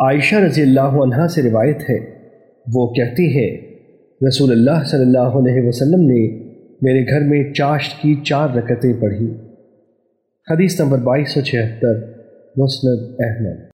عائشہ رضی اللہ عنہا سے روایت ہے۔ وہ کہتی ہے، رسول اللہ صلی اللہ علیہ وسلم نے میرے گھر میں چاشت کی چار رکتیں پڑھی۔ حدیث نمبر بائیس سو چھہتر، مسند احمد۔